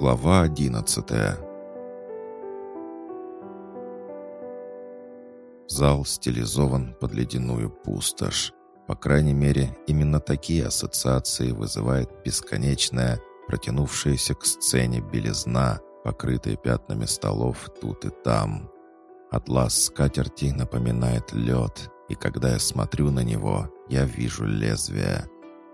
Глава одиннадцатая Зал стилизован под ледяную пустошь. По крайней мере, именно такие ассоциации вызывает бесконечная, протянувшаяся к сцене белизна, покрытая пятнами столов тут и там. Атлас скатерти напоминает лед, и когда я смотрю на него, я вижу лезвие.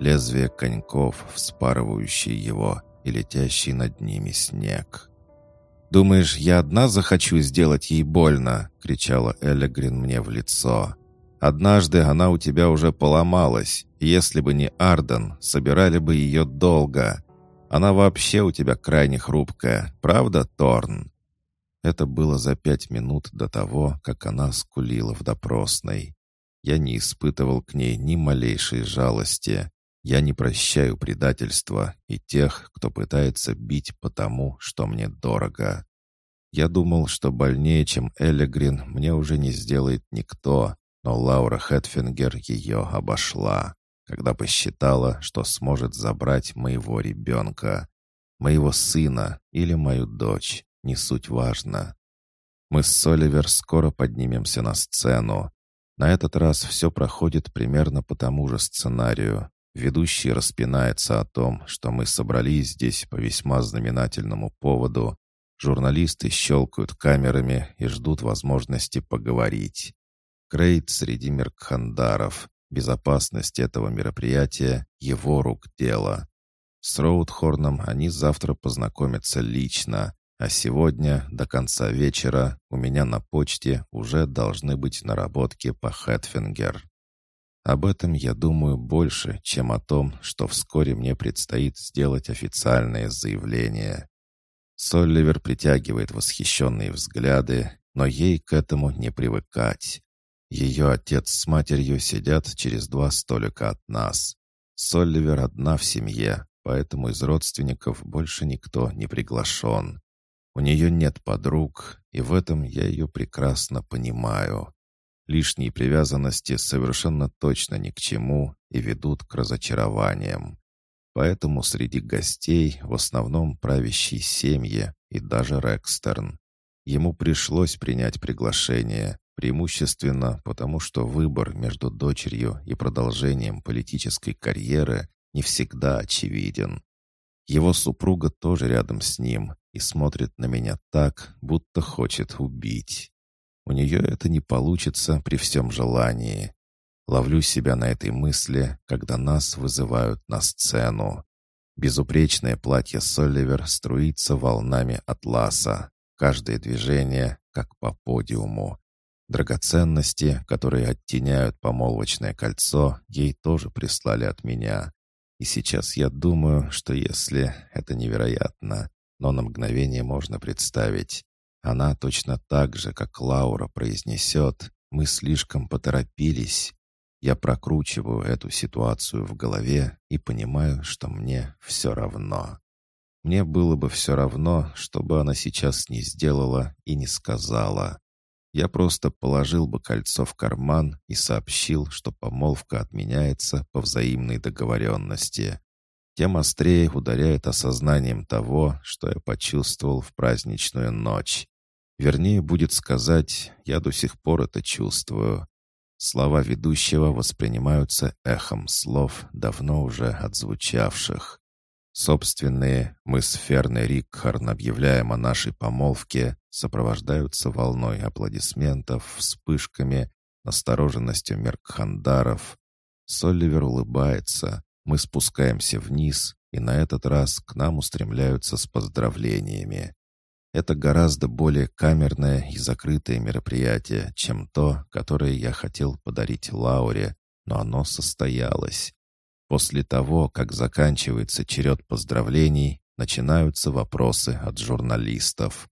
Лезвие коньков, вспарывающие его, и летящий над ними снег. «Думаешь, я одна захочу сделать ей больно?» — кричала Элегрин мне в лицо. «Однажды она у тебя уже поломалась, и если бы не Арден, собирали бы ее долго. Она вообще у тебя крайне хрупкая, правда, Торн?» Это было за пять минут до того, как она скулила в допросной. Я не испытывал к ней ни малейшей жалости. Я не прощаю предательства и тех, кто пытается бить по тому, что мне дорого. Я думал, что больнее, чем Эллигрин, мне уже не сделает никто, но Лаура Хэтфингер ее обошла, когда посчитала, что сможет забрать моего ребенка, моего сына или мою дочь, не суть важно. Мы с Соливер скоро поднимемся на сцену. На этот раз все проходит примерно по тому же сценарию. Ведущий распинается о том, что мы собрались здесь по весьма знаменательному поводу. Журналисты щелкают камерами и ждут возможности поговорить. Крейт среди меркхандаров. Безопасность этого мероприятия — его рук дело. С Роудхорном они завтра познакомятся лично, а сегодня, до конца вечера, у меня на почте уже должны быть наработки по Хэтфингер. Об этом я думаю больше, чем о том, что вскоре мне предстоит сделать официальное заявление. Солливер притягивает восхищенные взгляды, но ей к этому не привыкать. Ее отец с матерью сидят через два столика от нас. Солливер одна в семье, поэтому из родственников больше никто не приглашен. У нее нет подруг, и в этом я ее прекрасно понимаю. Лишние привязанности совершенно точно ни к чему и ведут к разочарованиям. Поэтому среди гостей в основном правящие семьи и даже Рекстерн. Ему пришлось принять приглашение, преимущественно потому, что выбор между дочерью и продолжением политической карьеры не всегда очевиден. Его супруга тоже рядом с ним и смотрит на меня так, будто хочет убить. У нее это не получится при всем желании. Ловлю себя на этой мысли, когда нас вызывают на сцену. Безупречное платье Соливер струится волнами атласа. Каждое движение, как по подиуму. Драгоценности, которые оттеняют помолвочное кольцо, ей тоже прислали от меня. И сейчас я думаю, что если это невероятно, но на мгновение можно представить, она точно так же, как Лаура произнесет «Мы слишком поторопились». Я прокручиваю эту ситуацию в голове и понимаю, что мне все равно. Мне было бы все равно, что бы она сейчас не сделала и не сказала. Я просто положил бы кольцо в карман и сообщил, что помолвка отменяется по взаимной договоренности тем острее ударяет осознанием того, что я почувствовал в праздничную ночь. Вернее, будет сказать, я до сих пор это чувствую. Слова ведущего воспринимаются эхом слов, давно уже отзвучавших. Собственные мы с Ферной Рикхарн объявляем о нашей помолвке, сопровождаются волной аплодисментов, вспышками, настороженностью меркхандаров. Соливер улыбается, мы спускаемся вниз, и на этот раз к нам устремляются с поздравлениями. Это гораздо более камерное и закрытое мероприятие, чем то, которое я хотел подарить Лауре, но оно состоялось. После того, как заканчивается черед поздравлений, начинаются вопросы от журналистов.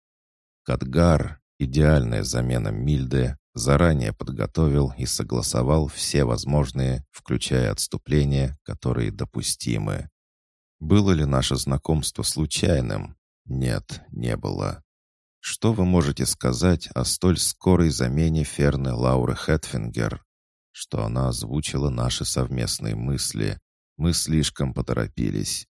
Кадгар, идеальная замена Мильды, заранее подготовил и согласовал все возможные, включая отступления, которые допустимы. Было ли наше знакомство случайным? Нет, не было. Что вы можете сказать о столь скорой замене Ферны Лауры Хэтфингер? Что она озвучила наши совместные мысли. Мы слишком поторопились.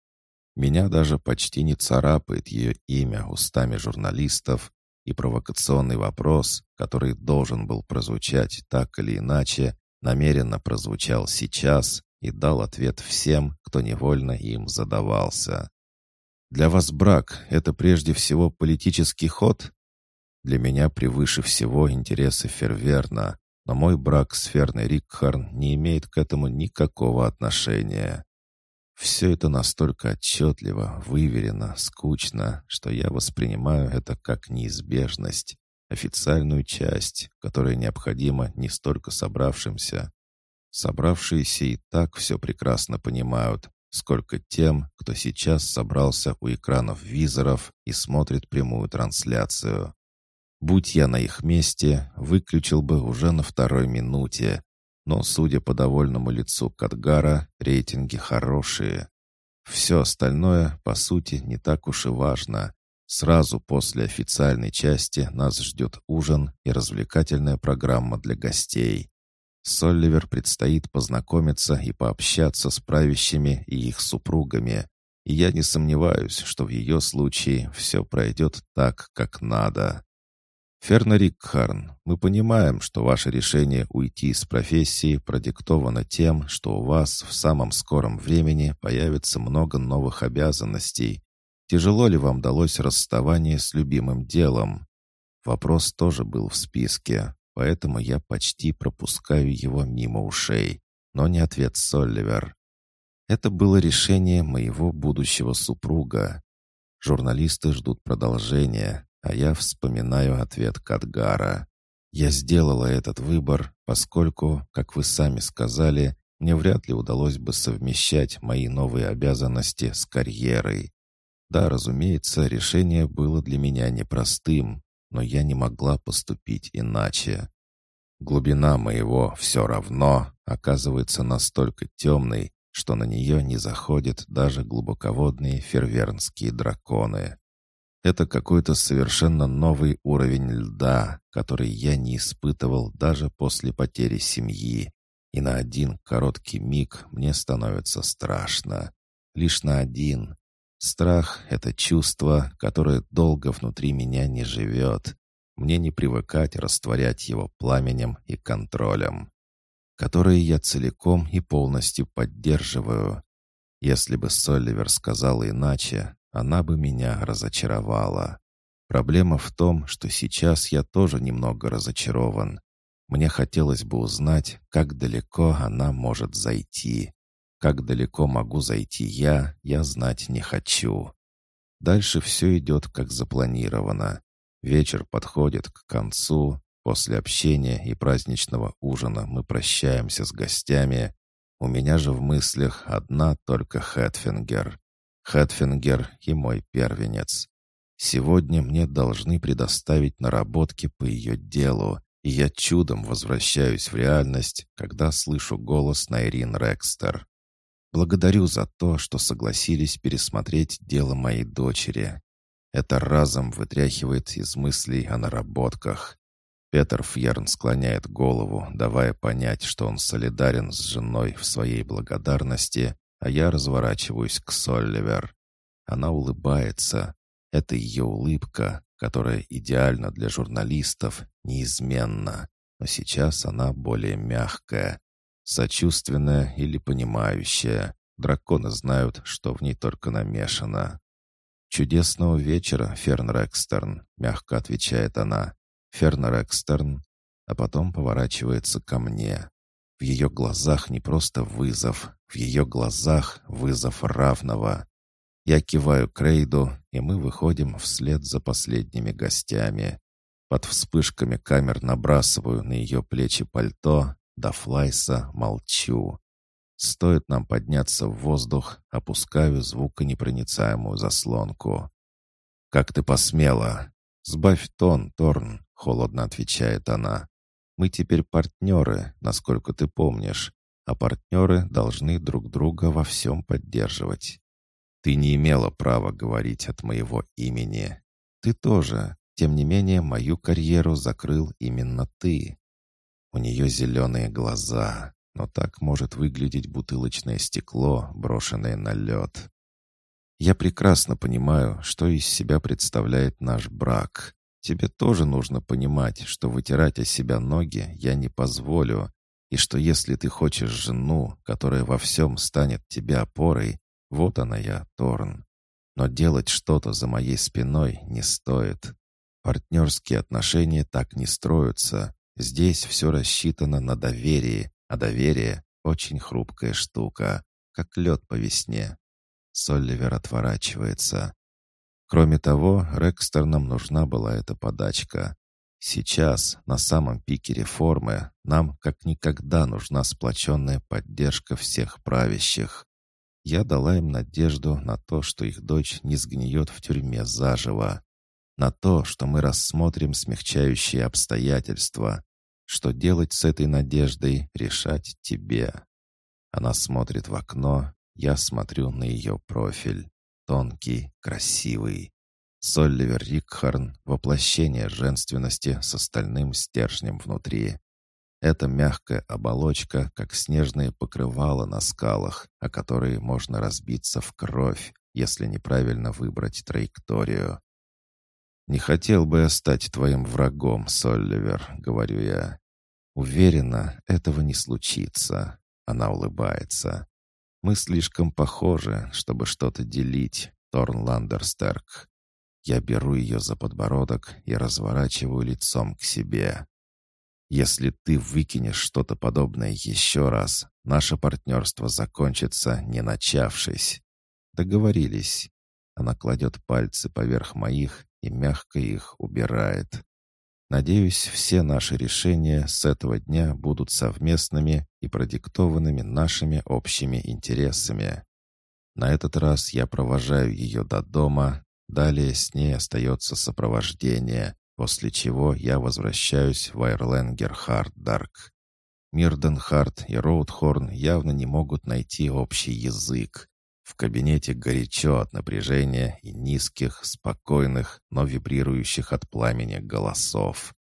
Меня даже почти не царапает ее имя устами журналистов, и провокационный вопрос, который должен был прозвучать так или иначе, намеренно прозвучал сейчас и дал ответ всем, кто невольно им задавался. «Для вас брак — это прежде всего политический ход?» «Для меня превыше всего интересы Ферверна, но мой брак с Ферной Рикхарн не имеет к этому никакого отношения. Все это настолько отчетливо, выверено, скучно, что я воспринимаю это как неизбежность, официальную часть, которая необходима не столько собравшимся. Собравшиеся и так все прекрасно понимают, сколько тем, кто сейчас собрался у экранов визоров и смотрит прямую трансляцию. Будь я на их месте, выключил бы уже на второй минуте. Но, судя по довольному лицу Кадгара, рейтинги хорошие. Все остальное, по сути, не так уж и важно. Сразу после официальной части нас ждет ужин и развлекательная программа для гостей. Солливер предстоит познакомиться и пообщаться с правящими и их супругами. И я не сомневаюсь, что в ее случае все пройдет так, как надо. Ферна Рикхарн, мы понимаем, что ваше решение уйти из профессии продиктовано тем, что у вас в самом скором времени появится много новых обязанностей. Тяжело ли вам далось расставание с любимым делом? Вопрос тоже был в списке, поэтому я почти пропускаю его мимо ушей, но не ответ Солливер. Это было решение моего будущего супруга. Журналисты ждут продолжения, а я вспоминаю ответ Кадгара. Я сделала этот выбор, поскольку, как вы сами сказали, мне вряд ли удалось бы совмещать мои новые обязанности с карьерой. Да, разумеется, решение было для меня непростым, но я не могла поступить иначе. Глубина моего «все равно» оказывается настолько темной, что на нее не заходят даже глубоководные фервернские драконы. Это какой-то совершенно новый уровень льда, который я не испытывал даже после потери семьи. И на один короткий миг мне становится страшно. Лишь на один. Страх — это чувство, которое долго внутри меня не живет. Мне не привыкать растворять его пламенем и контролем, которые я целиком и полностью поддерживаю. Если бы Солливер сказала иначе, она бы меня разочаровала. Проблема в том, что сейчас я тоже немного разочарован. Мне хотелось бы узнать, как далеко она может зайти. Как далеко могу зайти я, я знать не хочу. Дальше все идет как запланировано. Вечер подходит к концу. После общения и праздничного ужина мы прощаемся с гостями. У меня же в мыслях одна только Хэтфингер. Хэтфингер и мой первенец. Сегодня мне должны предоставить наработки по ее делу, и я чудом возвращаюсь в реальность, когда слышу голос Найрин Рекстер. Благодарю за то, что согласились пересмотреть дело моей дочери. Это разом вытряхивает из мыслей о наработках. Петр Фьерн склоняет голову, давая понять, что он солидарен с женой в своей благодарности, а я разворачиваюсь к Солливер. Она улыбается. Это ее улыбка, которая идеальна для журналистов, неизменна. Но сейчас она более мягкая, сочувственная или понимающая. Драконы знают, что в ней только намешано. «Чудесного вечера, Ферн Рекстерн», — мягко отвечает она. Ферн Рекстерн, а потом поворачивается ко мне. В ее глазах не просто вызов, в ее глазах вызов равного. Я киваю Крейду, и мы выходим вслед за последними гостями. Под вспышками камер набрасываю на ее плечи пальто, до флайса молчу. Стоит нам подняться в воздух, опускаю звуконепроницаемую заслонку. «Как ты посмела?» «Сбавь тон, Торн», — холодно отвечает она. Мы теперь партнеры, насколько ты помнишь, а партнеры должны друг друга во всем поддерживать. Ты не имела права говорить от моего имени. Ты тоже. Тем не менее, мою карьеру закрыл именно ты. У нее зеленые глаза, но так может выглядеть бутылочное стекло, брошенное на лед. Я прекрасно понимаю, что из себя представляет наш брак. Тебе тоже нужно понимать, что вытирать о себя ноги я не позволю, и что если ты хочешь жену, которая во всем станет тебе опорой, вот она я, Торн. Но делать что-то за моей спиной не стоит. Партнерские отношения так не строятся. Здесь все рассчитано на доверие, а доверие — очень хрупкая штука, как лед по весне. Солливер отворачивается. Кроме того, Рекстернам нужна была эта подачка. Сейчас, на самом пике реформы, нам как никогда нужна сплоченная поддержка всех правящих. Я дала им надежду на то, что их дочь не сгниет в тюрьме заживо. На то, что мы рассмотрим смягчающие обстоятельства. Что делать с этой надеждой, решать тебе. Она смотрит в окно, я смотрю на ее профиль. Тонкий, красивый. Солливер Рикхарн — воплощение женственности с остальным стержнем внутри. Это мягкая оболочка, как снежные покрывала на скалах, о которые можно разбиться в кровь, если неправильно выбрать траекторию. «Не хотел бы я стать твоим врагом, Солливер», — говорю я. «Уверена, этого не случится». Она улыбается. «Мы слишком похожи, чтобы что-то делить, Торн Ландерстерк. Я беру ее за подбородок и разворачиваю лицом к себе. Если ты выкинешь что-то подобное еще раз, наше партнерство закончится, не начавшись. Договорились. Она кладет пальцы поверх моих и мягко их убирает. Надеюсь, все наши решения с этого дня будут совместными и продиктованными нашими общими интересами. На этот раз я провожаю ее до дома, Далее с ней остается сопровождение, после чего я возвращаюсь в Айрленгер-Харддарк. Мирденхард и Роудхорн явно не могут найти общий язык. В кабинете горячо от напряжения и низких, спокойных, но вибрирующих от пламени голосов.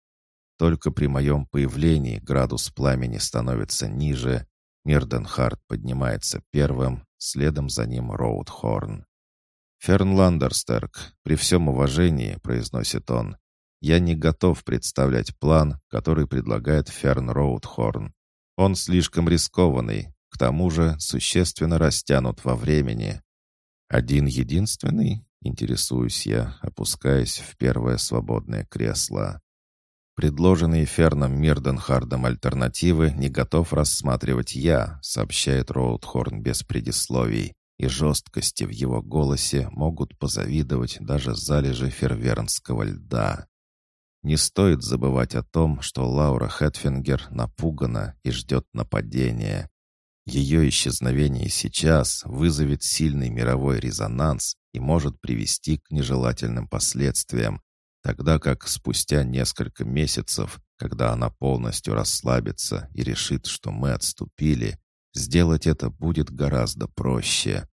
Только при моем появлении градус пламени становится ниже, Мирденхард поднимается первым, следом за ним Роудхорн. «Фернландерстерк, при всем уважении», — произносит он, «я не готов представлять план, который предлагает Ферн Роудхорн. Он слишком рискованный, к тому же существенно растянут во времени». «Один единственный?» — интересуюсь я, опускаясь в первое свободное кресло. «Предложенные Ферном Мирденхардом альтернативы не готов рассматривать я», сообщает Роудхорн без предисловий и жесткости в его голосе могут позавидовать даже залежи фервернского льда. Не стоит забывать о том, что Лаура Хэтфингер напугана и ждет нападения. Ее исчезновение сейчас вызовет сильный мировой резонанс и может привести к нежелательным последствиям, тогда как спустя несколько месяцев, когда она полностью расслабится и решит, что мы отступили, сделать это будет гораздо проще.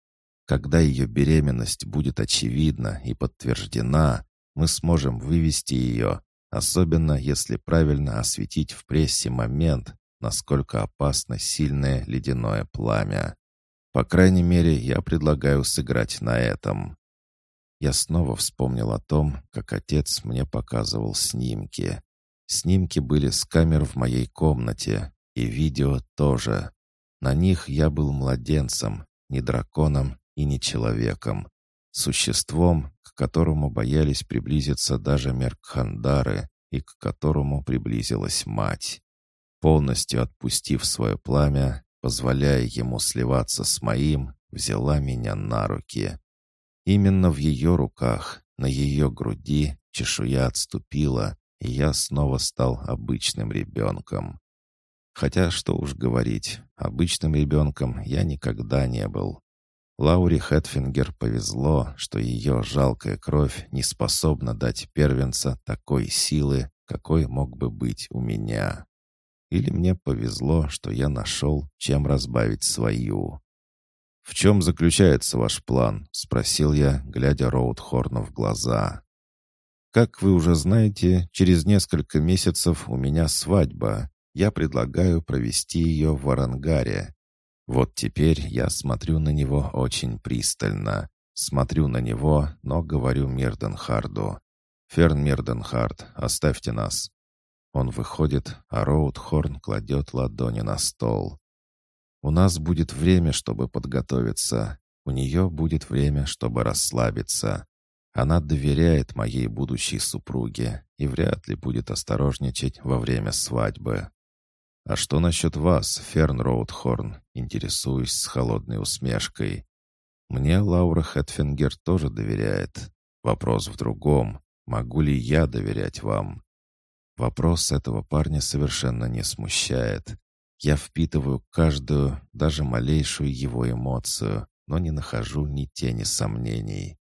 Когда ее беременность будет очевидна и подтверждена, мы сможем вывести ее, особенно если правильно осветить в прессе момент, насколько опасно сильное ледяное пламя. По крайней мере, я предлагаю сыграть на этом. Я снова вспомнил о том, как отец мне показывал снимки. Снимки были с камер в моей комнате, и видео тоже. На них я был младенцем, не драконом и не человеком, существом, к которому боялись приблизиться даже Меркхандары и к которому приблизилась мать. Полностью отпустив свое пламя, позволяя ему сливаться с моим, взяла меня на руки. Именно в ее руках, на ее груди чешуя отступила, и я снова стал обычным ребенком. Хотя, что уж говорить, обычным ребенком я никогда не был. Лауре Хэтфингер повезло, что ее жалкая кровь не способна дать первенца такой силы, какой мог бы быть у меня. Или мне повезло, что я нашел, чем разбавить свою. «В чем заключается ваш план?» — спросил я, глядя Роудхорну в глаза. «Как вы уже знаете, через несколько месяцев у меня свадьба. Я предлагаю провести ее в Арангаре. Вот теперь я смотрю на него очень пристально. Смотрю на него, но говорю Мирденхарду. «Ферн Мирденхард, оставьте нас». Он выходит, а Роудхорн кладет ладони на стол. «У нас будет время, чтобы подготовиться. У нее будет время, чтобы расслабиться. Она доверяет моей будущей супруге и вряд ли будет осторожничать во время свадьбы. «А что насчет вас, Ферн Роудхорн?» Интересуюсь с холодной усмешкой. Мне Лаура Хэтфингер тоже доверяет. Вопрос в другом. Могу ли я доверять вам? Вопрос этого парня совершенно не смущает. Я впитываю каждую, даже малейшую его эмоцию, но не нахожу ни тени сомнений.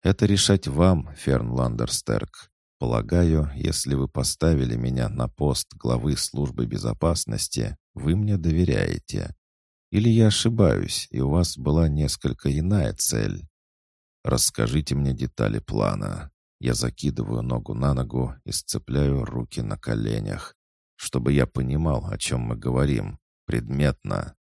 Это решать вам, Ферн Ландерстерк. Полагаю, если вы поставили меня на пост главы службы безопасности, вы мне доверяете. Или я ошибаюсь, и у вас была несколько иная цель? Расскажите мне детали плана. Я закидываю ногу на ногу и сцепляю руки на коленях, чтобы я понимал, о чем мы говорим, предметно.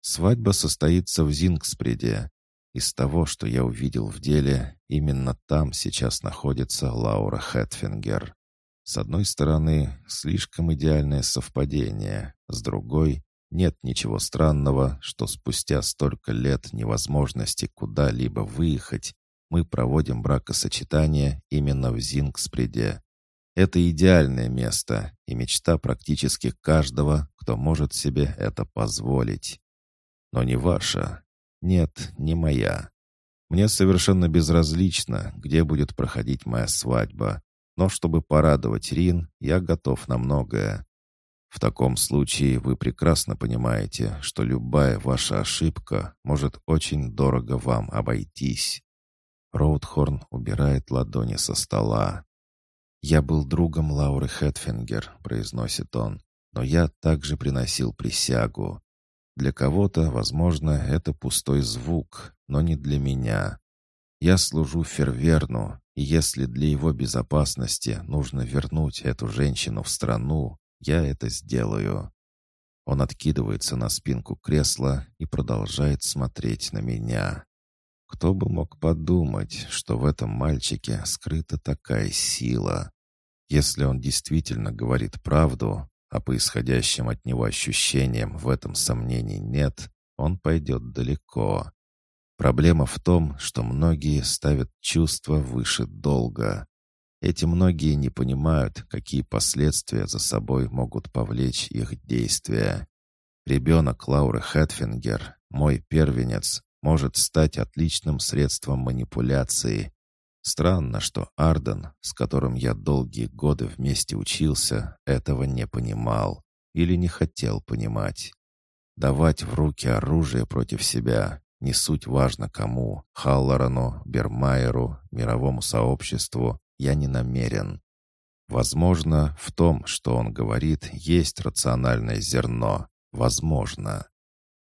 Свадьба состоится в Зингспреде. Из того, что я увидел в деле, именно там сейчас находится Лаура Хэтфингер. С одной стороны, слишком идеальное совпадение, с другой нет ничего странного, что спустя столько лет невозможности куда-либо выехать, мы проводим бракосочетание именно в Зингспреде. Это идеальное место и мечта практически каждого, кто может себе это позволить. Но не ваша. Нет, не моя. Мне совершенно безразлично, где будет проходить моя свадьба, но чтобы порадовать Рин, я готов на многое. В таком случае вы прекрасно понимаете, что любая ваша ошибка может очень дорого вам обойтись. Роудхорн убирает ладони со стола. «Я был другом Лауры Хэтфингер», — произносит он, «но я также приносил присягу. Для кого-то, возможно, это пустой звук, но не для меня. Я служу Ферверну, и если для его безопасности нужно вернуть эту женщину в страну, я это сделаю». Он откидывается на спинку кресла и продолжает смотреть на меня. Кто бы мог подумать, что в этом мальчике скрыта такая сила? Если он действительно говорит правду, а по исходящим от него ощущениям в этом сомнений нет, он пойдет далеко. Проблема в том, что многие ставят чувства выше долга. Эти многие не понимают, какие последствия за собой могут повлечь их действия. Ребенок Лауры Хэтфингер, мой первенец, может стать отличным средством манипуляции. Странно, что Арден, с которым я долгие годы вместе учился, этого не понимал или не хотел понимать. Давать в руки оружие против себя не суть важно кому, Халлорану, Бермайеру, мировому сообществу, я не намерен. Возможно, в том, что он говорит, есть рациональное зерно. Возможно.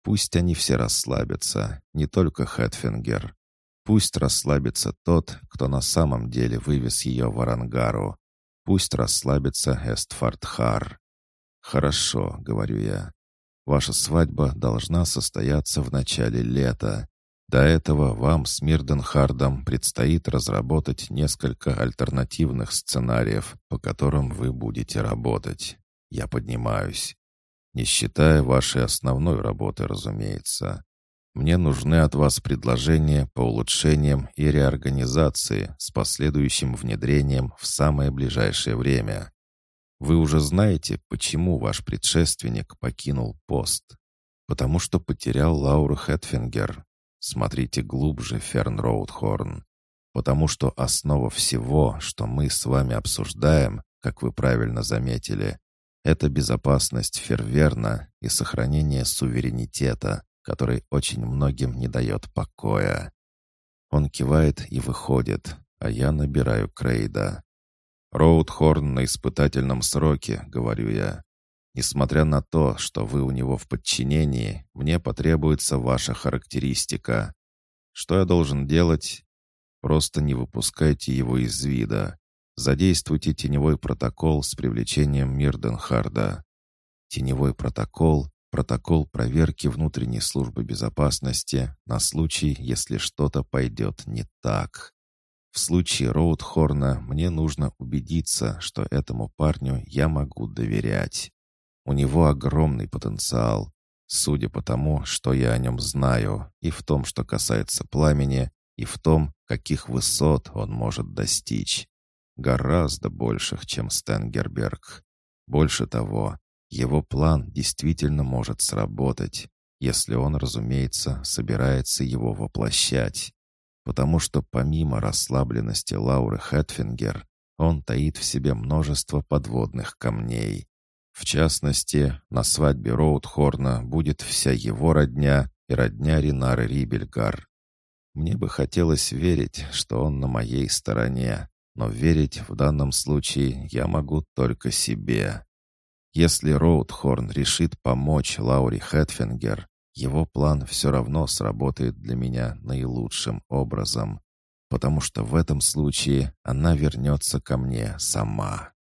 Пусть они все расслабятся, не только Хэтфингер. Пусть расслабится тот, кто на самом деле вывез ее в Арангару. Пусть расслабится Эстфардхар. «Хорошо», — говорю я. «Ваша свадьба должна состояться в начале лета. До этого вам с Мирденхардом предстоит разработать несколько альтернативных сценариев, по которым вы будете работать. Я поднимаюсь. Не считая вашей основной работы, разумеется. Мне нужны от вас предложения по улучшениям и реорганизации с последующим внедрением в самое ближайшее время. Вы уже знаете, почему ваш предшественник покинул пост. Потому что потерял Лауру Хэтфингер. Смотрите глубже, Ферн Роудхорн. Потому что основа всего, что мы с вами обсуждаем, как вы правильно заметили, это безопасность Ферверна и сохранение суверенитета, который очень многим не дает покоя. Он кивает и выходит, а я набираю Крейда. «Роудхорн на испытательном сроке», — говорю я. «Несмотря на то, что вы у него в подчинении, мне потребуется ваша характеристика. Что я должен делать? Просто не выпускайте его из вида. Задействуйте теневой протокол с привлечением Мирденхарда. Теневой протокол Протокол проверки внутренней службы безопасности на случай, если что-то пойдет не так. В случае Роудхорна мне нужно убедиться, что этому парню я могу доверять. У него огромный потенциал, судя по тому, что я о нем знаю, и в том, что касается пламени, и в том, каких высот он может достичь. Гораздо больших, чем Стенгерберг. Больше того, его план действительно может сработать, если он, разумеется, собирается его воплощать. Потому что помимо расслабленности Лауры Хэтфингер, он таит в себе множество подводных камней. В частности, на свадьбе Роудхорна будет вся его родня и родня Ринары Рибельгар. Мне бы хотелось верить, что он на моей стороне, но верить в данном случае я могу только себе. Если Роудхорн решит помочь Лауре Хэтфингер, его план все равно сработает для меня наилучшим образом, потому что в этом случае она вернется ко мне сама.